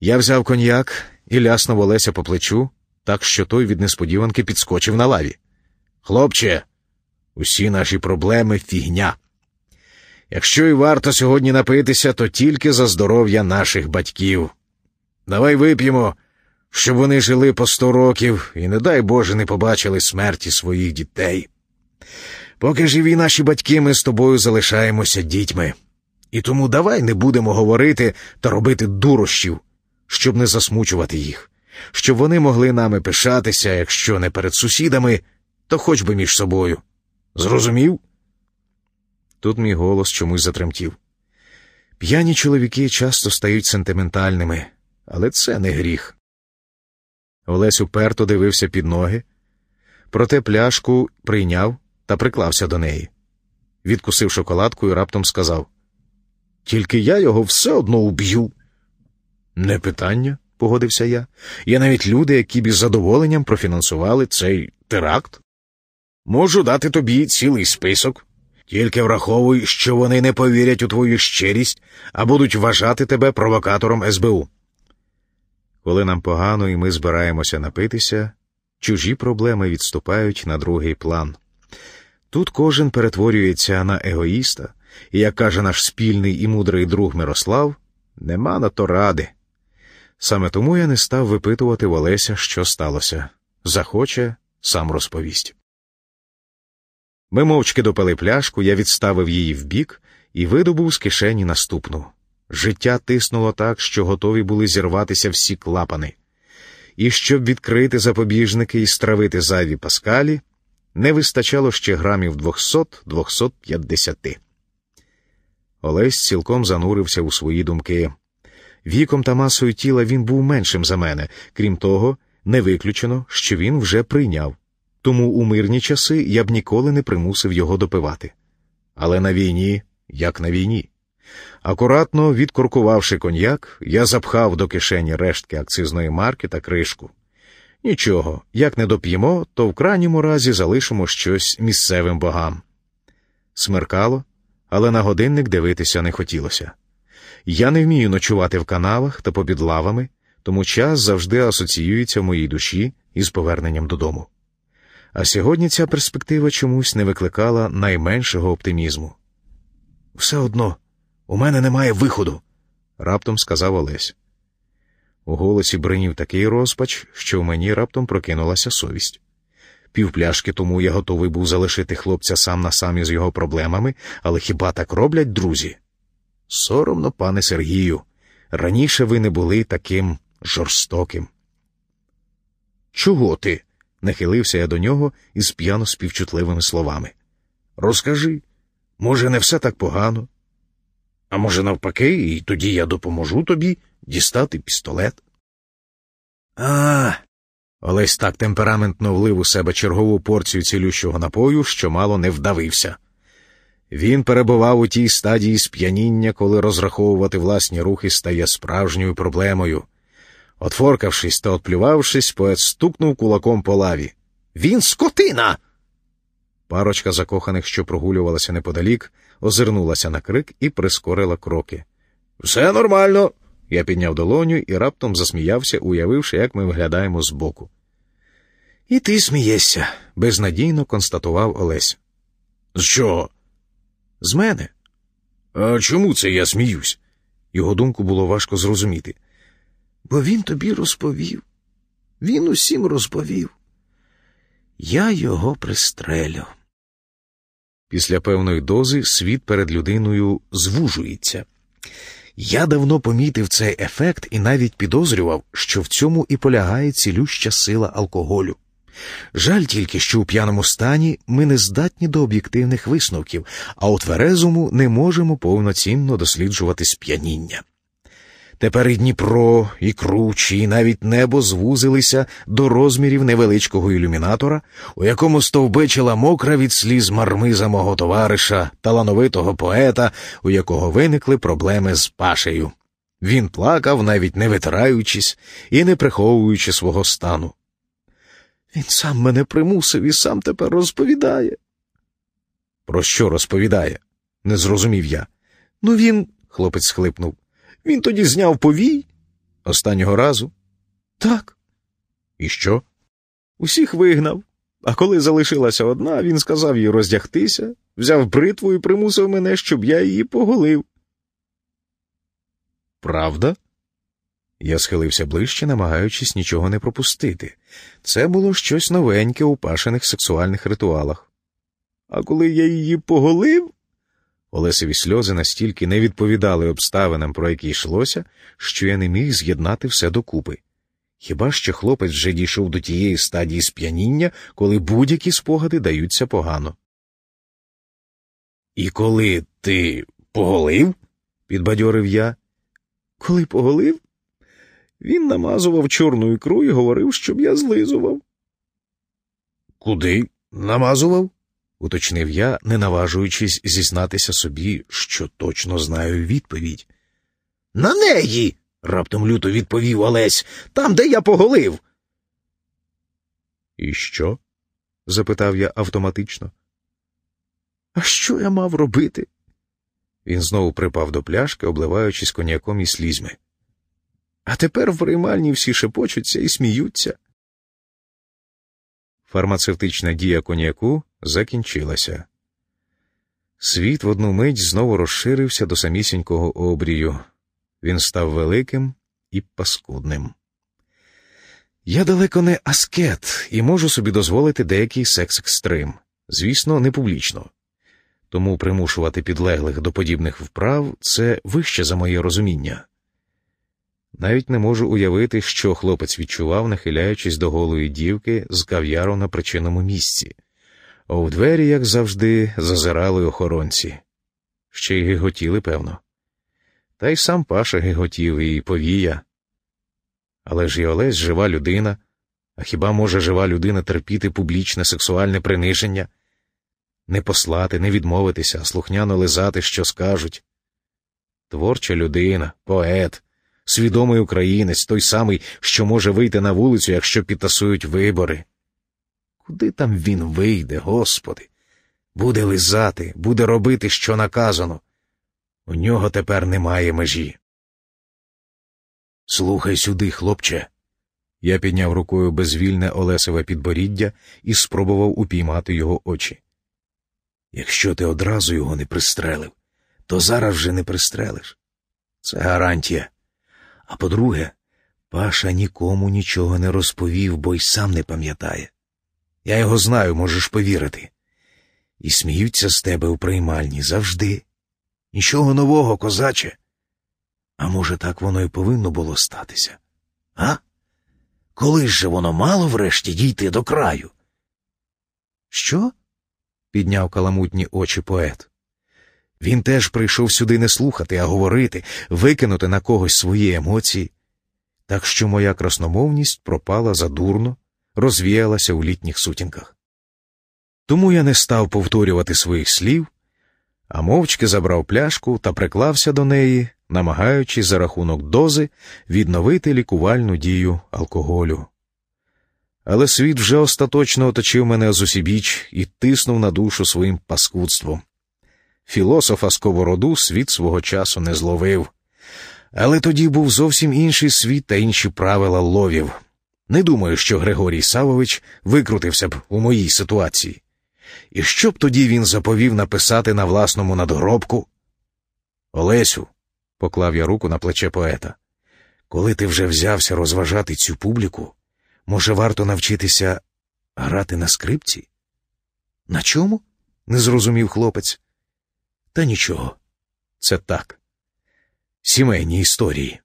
Я взяв коньяк і ляснув Олеся по плечу, так що той від несподіванки підскочив на лаві. Хлопче, усі наші проблеми фігня. Якщо і варто сьогодні напитися, то тільки за здоров'я наших батьків. Давай вип'ємо, щоб вони жили по сто років і, не дай Боже, не побачили смерті своїх дітей. Поки живі наші батьки, ми з тобою залишаємося дітьми. І тому давай не будемо говорити та робити дурощів, щоб не засмучувати їх, щоб вони могли нами пишатися, якщо не перед сусідами, то хоч би між собою. Зрозумів? Тут мій голос чомусь затремтів. П'яні чоловіки часто стають сентиментальними, але це не гріх. Олесь уперто дивився під ноги, проте пляшку прийняв та приклався до неї. Відкусив шоколадку і раптом сказав: Тільки я його все одно уб'ю. Не питання, погодився я. Є навіть люди, які б із задоволенням профінансували цей теракт. Можу дати тобі цілий список. Тільки враховуй, що вони не повірять у твою щирість, а будуть вважати тебе провокатором СБУ. Коли нам погано і ми збираємося напитися, чужі проблеми відступають на другий план. Тут кожен перетворюється на егоїста, і, як каже наш спільний і мудрий друг Мирослав, нема на то ради. Саме тому я не став випитувати в Олеся, що сталося. Захоче, сам розповість. Ми мовчки допили пляшку, я відставив її вбік і видобув з кишені наступну. Життя тиснуло так, що готові були зірватися всі клапани. І щоб відкрити запобіжники і стравити зайві паскалі, не вистачало ще грамів 200-250. Олесь цілком занурився у свої думки. Віком та масою тіла він був меншим за мене, крім того, не виключено, що він вже прийняв. Тому у мирні часи я б ніколи не примусив його допивати. Але на війні, як на війні. Акуратно відкуркувавши коньяк, я запхав до кишені рештки акцизної марки та кришку. Нічого, як не доп'ємо, то в крайньому разі залишимо щось місцевим богам. Смеркало, але на годинник дивитися не хотілося. Я не вмію ночувати в канавах та попід лавами, тому час завжди асоціюється в моїй душі із поверненням додому. А сьогодні ця перспектива чомусь не викликала найменшого оптимізму. Все одно, у мене немає виходу, раптом сказав Олесь. У голосі бринів такий розпач, що в мені раптом прокинулася совість. Півпляшки тому я готовий був залишити хлопця сам на сам із його проблемами, але хіба так роблять друзі? Соромно, пане Сергію, раніше ви не були таким жорстоким. Чого ти? нахилився я до нього із п'яно співчутливими словами. Розкажи, може, не все так погано? А може, навпаки, і тоді я допоможу тобі дістати пістолет. А. Олесь так темпераментно влив у себе чергову порцію цілющого напою, що мало не вдавився. Він перебував у тій стадії сп'яніння, коли розраховувати власні рухи стає справжньою проблемою. Отфоркавшись та отплювавшись, поет стукнув кулаком по лаві. Він скотина. Парочка закоханих, що прогулювалася неподалік, озирнулася на крик і прискорила кроки. Все нормально. Я підняв долоню і раптом засміявся, уявивши, як ми виглядаємо збоку. І ти смієшся, безнадійно констатував Олесь. З чого? З мене. А чому це я сміюсь? Його думку було важко зрозуміти. Бо він тобі розповів. Він усім розповів. Я його пристрелю. Після певної дози світ перед людиною звужується. Я давно помітив цей ефект і навіть підозрював, що в цьому і полягає цілюща сила алкоголю. Жаль тільки, що у п'яному стані ми не здатні до об'єктивних висновків, а у тверезому не можемо повноцінно досліджувати сп'яніння. Тепер і Дніпро, і кручі, і навіть небо звузилися до розмірів невеличкого ілюмінатора, у якому стовбичила мокра від сліз мармиза мого товариша, талановитого поета, у якого виникли проблеми з пашею. Він плакав, навіть не витираючись і не приховуючи свого стану. Він сам мене примусив і сам тепер розповідає. Про що розповідає? не зрозумів я. Ну, він, хлопець схлипнув. Він тоді зняв повій, Останнього разу? Так. І що? Усіх вигнав. А коли залишилася одна, він сказав їй роздягтися, взяв бритву і примусив мене, щоб я її поголив. Правда? Я схилився ближче, намагаючись нічого не пропустити. Це було щось новеньке у пашених сексуальних ритуалах. А коли я її поголив. Олесеві сльози настільки не відповідали обставинам, про які йшлося, що я не міг з'єднати все докупи. Хіба що хлопець вже дійшов до тієї стадії сп'яніння, коли будь-які спогади даються погано. І коли ти поголив? підбадьорив я. Коли поголив, він намазував чорну ікру і говорив, щоб я злизував. Куди намазував? уточнив я, не наважуючись зізнатися собі, що точно знаю відповідь. На неї. раптом люто відповів Олесь, там, де я поголив. І що? запитав я автоматично. А що я мав робити? Він знову припав до пляшки, обливаючись коньяком і слізьми. А тепер в приймальні всі шепочуться і сміються. Фармацевтична дія коньяку закінчилася. Світ в одну мить знову розширився до самісінького обрію. Він став великим і паскудним. Я далеко не аскет і можу собі дозволити деякий секс-екстрим, звісно, не публічно. Тому примушувати підлеглих до подібних вправ це вище за моє розуміння. Навіть не можу уявити, що хлопець відчував, нахиляючись до голої дівки з кав'яру на причинному місці, а у двері, як завжди, зазирали охоронці. Ще й гиготіли, певно. Та й сам Паша гиготів і повія. Але ж і Олесь жива людина, а хіба може жива людина терпіти публічне сексуальне приниження? Не послати, не відмовитися, слухняно лизати, що скажуть. Творча людина, поет свідомий українець, той самий, що може вийти на вулицю, якщо підтасують вибори. Куди там він вийде, Господи? Буде лизати, буде робити, що наказано. У нього тепер немає межі. Слухай сюди, хлопче. Я підняв рукою безвільне Олесове підборіддя і спробував упіймати його очі. Якщо ти одразу його не пристрелив, то зараз вже не пристрелиш. Це гарантія. А по-друге, Паша нікому нічого не розповів, бо й сам не пам'ятає. Я його знаю, можеш повірити. І сміються з тебе у приймальні завжди. Нічого нового, козаче. А може, так воно і повинно було статися? А? Коли ж же воно мало врешті дійти до краю? Що? підняв каламутні очі поет. Він теж прийшов сюди не слухати, а говорити, викинути на когось свої емоції. Так що моя красномовність пропала задурно, розвіялася у літніх сутінках. Тому я не став повторювати своїх слів, а мовчки забрав пляшку та приклався до неї, намагаючись за рахунок дози відновити лікувальну дію алкоголю. Але світ вже остаточно оточив мене зусібіч і тиснув на душу своїм паскудством. Філософа сковороду світ свого часу не зловив. Але тоді був зовсім інший світ та інші правила ловів. Не думаю, що Григорій Савович викрутився б у моїй ситуації. І що б тоді він заповів написати на власному надгробку? Олесю, поклав я руку на плече поета, коли ти вже взявся розважати цю публіку, може, варто навчитися грати на скрипці? На чому? не зрозумів хлопець. Та нічого, це так. Сімейні історії.